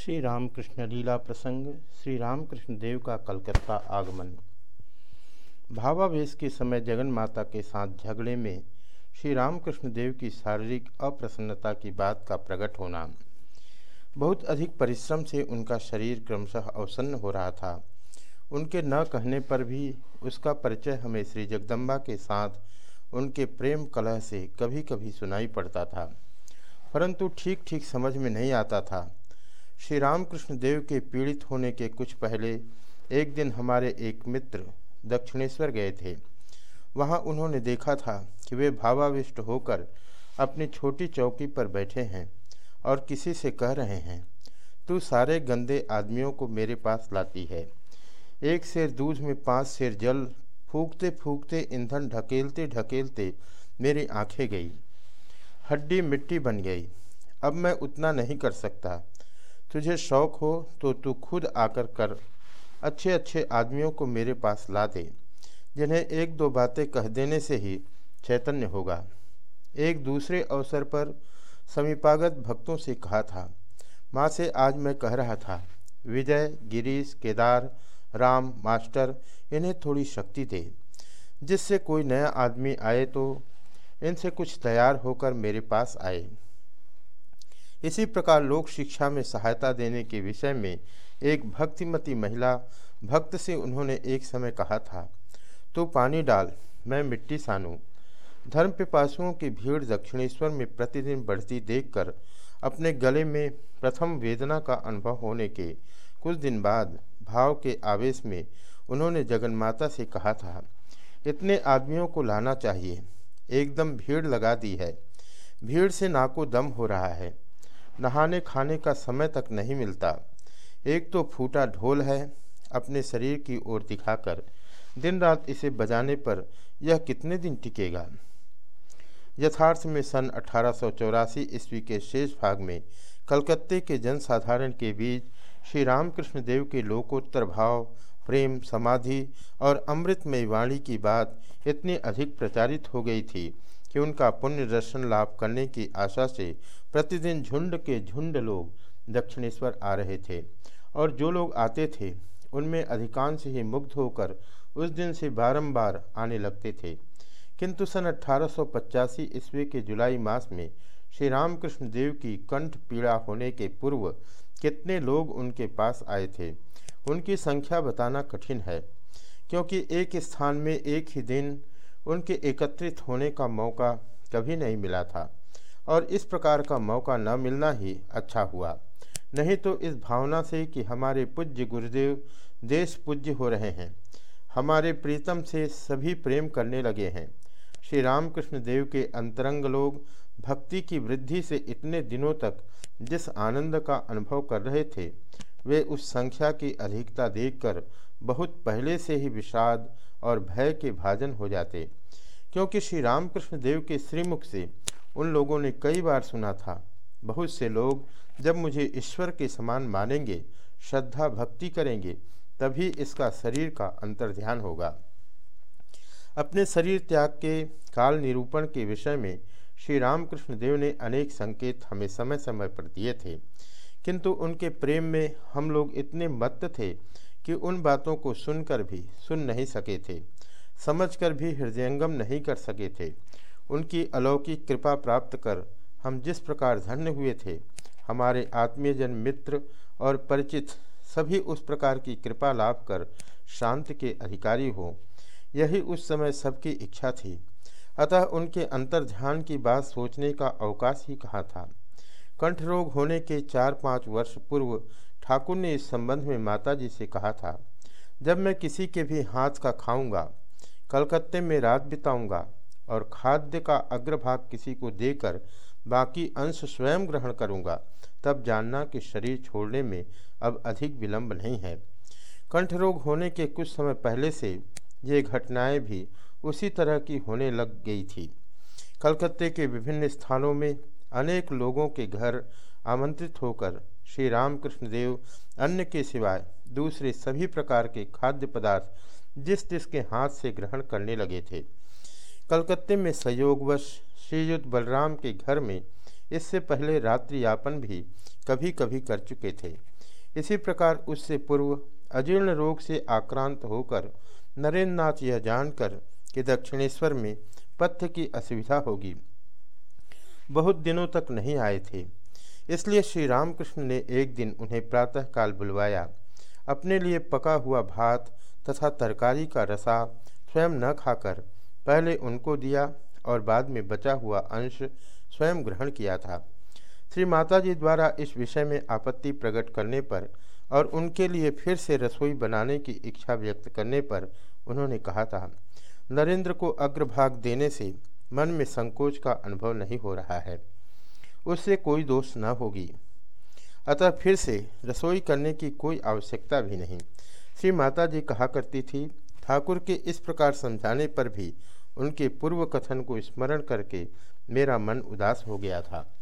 श्री रामकृष्ण लीला प्रसंग, श्री रामकृष्ण देव का कलकत्ता आगमन। भावावेश के समय जगन माता के साथ झगड़े में श्री रामकृष्ण देव की शारीरिक अप्रसन्नता की बात का प्रकट होना। बहुत अधिक परिश्रम से उनका शरीर क्रमशः अवसन्न हो रहा था। उनके न कहने पर भी उसका परिचय हमें श्री जगदम्बा के साथ उनके प्रेम कलह से कभी कभी सुनाई पड़ता था। परंतु ठीक ठीक समझ में नहीं आता था। श्री रामकृष्ण देव के पीड़ित होने के कुछ पहले एक दिन हमारे एक मित्र दक्षिणेश्वर गए थे। वहाँ उन्होंने देखा था कि वे भावाविष्ट होकर अपनी छोटी चौकी पर बैठे हैं और किसी से कह रहे हैं, तू सारे गंदे आदमियों को मेरे पास लाती है। एक शेर दूध में पाँच शेर जल फूकते फूकते ईंधन ढकेलते ढकेलते मेरी आँखें गई। हड्डी मिट्टी बन गई। अब मैं उतना नहीं कर सकता। तुझे शौक हो तो तू खुद आकर कर अच्छे अच्छे आदमियों को मेरे पास ला दे, जिन्हें एक दो बातें कह देने से ही चैतन्य होगा। एक दूसरे अवसर पर समीपागत भक्तों से कहा था, माँ से आज मैं कह रहा था, विजय, गिरीश, केदार, राम, मास्टर, इन्हें थोड़ी शक्ति दे। जिससे कोई नया आदमी आए तो इनसे कुछ तैयार होकर मेरे पास आए। इसी प्रकार लोक शिक्षा में सहायता देने के विषय में एक भक्तिमती महिला भक्त से उन्होंने एक समय कहा था तो पानी डाल, मैं मिट्टी सानूँ। धर्म पिपासुओं की भीड़ दक्षिणेश्वर में प्रतिदिन बढ़ती देखकर अपने गले में प्रथम वेदना का अनुभव होने के कुछ दिन बाद भाव के आवेश में उन्होंने जगन से कहा था, इतने आदमियों को लाना चाहिए। एकदम भीड़ लगा दी है। भीड़ से नाको दम हो रहा है। नहाने खाने का समय तक नहीं मिलता। एक तो फूटा ढोल है, अपने शरीर की ओर दिखाकर। दिन रात इसे बजाने पर यह कितने दिन टिकेगा? यथार्थ में सन अठारह सौ चौरासी ईस्वी के शेष भाग में कलकत्ते के जनसाधारण के बीच श्री रामकृष्ण देव के लोकोत्तर भाव, प्रेम, समाधि और अमृतमय वाणी की बात इतनी अधिक प्रचारित हो गई थी कि उनका पुण्य दर्शन लाभ करने की आशा से प्रतिदिन झुंड के झुंड लोग दक्षिणेश्वर आ रहे थे। और जो लोग आते थे, उनमें अधिकांश ही मुग्ध होकर उस दिन से बारंबार आने लगते थे। किंतु सन अठारह सौ पचासी ईस्वी के जुलाई मास में श्री रामकृष्ण देव की कंठ पीड़ा होने के पूर्व कितने लोग उनके पास आए थे, उनकी संख्या बताना कठिन है, क्योंकि एक स्थान में एक ही दिन उनके एकत्रित होने का मौका कभी नहीं मिला था। और इस प्रकार का मौका न मिलना ही अच्छा हुआ। नहीं तो इस भावना से कि हमारे पूज्य गुरुदेव देश पूज्य हो रहे हैं। हमारे प्रीतम से सभी प्रेम करने लगे हैं। श्री रामकृष्ण देव के अंतरंग लोग भक्ति की वृद्धि से इतने दिनों तक जिस आनंद का अनुभव कर रहे थे, वे उस संख्या की अधिकता देखकर बहुत पहले से ही विषाद और भय के भाजन हो जाते। क्योंकि श्री रामकृष्ण देव के श्रीमुख से उन लोगों ने कई बार सुना था, बहुत से लोग जब मुझे ईश्वर के समान मानेंगे, श्रद्धा, भक्ति करेंगे, तभी इसका शरीर का अंतर्ध्यान होगा। अपने शरीर त्याग के काल निरूपण के विषय में श्री रामकृष्ण देव ने अनेक संकेत हमें समय समय पर दिए थे। किंतु उनके प्रेम में हम लोग इतने मत्त थे कि उन बातों को सुनकर भी सुन नहीं सके थे, समझकर भी हृदयंगम नहीं कर सके थे। उनकी अलौकिक कृपा प्राप्त कर हम जिस प्रकार धन्य हुए थे, हमारे आत्मीयजन मित्र और परिचित सभी उस प्रकार की कृपा लाभ कर शांत के अधिकारी हो। यही उस समय सबकी इच्छा थी। अतः उनके अंतर ध्यान की बात सोचने का अवकाश ही कहा था। कंठ रोग होने के चार पाँच वर्ष पूर्व ठाकुर ने इस संबंध में माताजी से कहा था, जब मैं किसी के भी हाथ का खाऊँगा, कलकत्ते में रात बिताऊँगा और खाद्य का अग्रभाग किसी को देकर बाकी अंश स्वयं ग्रहण करूँगा, तब जानना कि शरीर छोड़ने में अब अधिक विलंब नहीं है। कंठ रोग होने के कुछ समय पहले से ये घटनाएँ भी उसी तरह की होने लग गई थी। कलकत्ते के विभिन्न स्थानों में अनेक लोगों के घर आमंत्रित होकर श्री रामकृष्ण देव अन्न के सिवाय दूसरे सभी प्रकार के खाद्य पदार्थ जिस जिसके हाथ से ग्रहण करने लगे थे। कलकत्ते में संयोगवश श्रीयुक्त बलराम के घर में इससे पहले रात्रि यापन भी कभी कभी कर चुके थे। इसी प्रकार उससे पूर्व अजीर्ण रोग से आक्रांत होकर नरेंद्र नाथ यह जानकर कि दक्षिणेश्वर में पथ्य की असुविधा होगी। बहुत दिनों तक नहीं आए थे। इसलिए श्री रामकृष्ण ने एक दिन उन्हें प्रातःकाल बुलवाया। अपने लिए पका हुआ भात तथा तरकारी का रसा स्वयं न खाकर पहले उनको दिया और बाद में बचा हुआ अंश स्वयं ग्रहण किया था। श्री माताजी द्वारा इस विषय में आपत्ति प्रकट करने पर और उनके लिए फिर से रसोई बनाने की इच्छा व्यक्त करने पर उन्होंने कहा था, नरेंद्र को अग्रभाग देने से मन में संकोच का अनुभव नहीं हो रहा है। उससे कोई दोष न होगी। अतः फिर से रसोई करने की कोई आवश्यकता भी नहीं। श्री माता जी कहा करती थी, ठाकुर के इस प्रकार समझाने पर भी उनके पूर्व कथन को स्मरण करके मेरा मन उदास हो गया था।